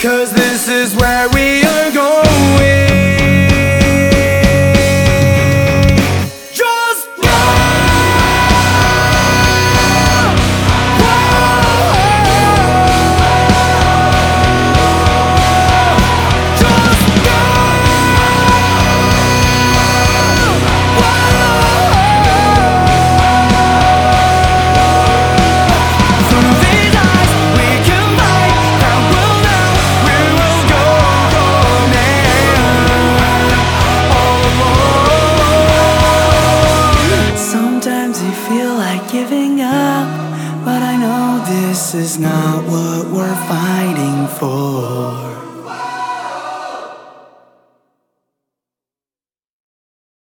Cause this is where we are going. This is not what we're fighting for.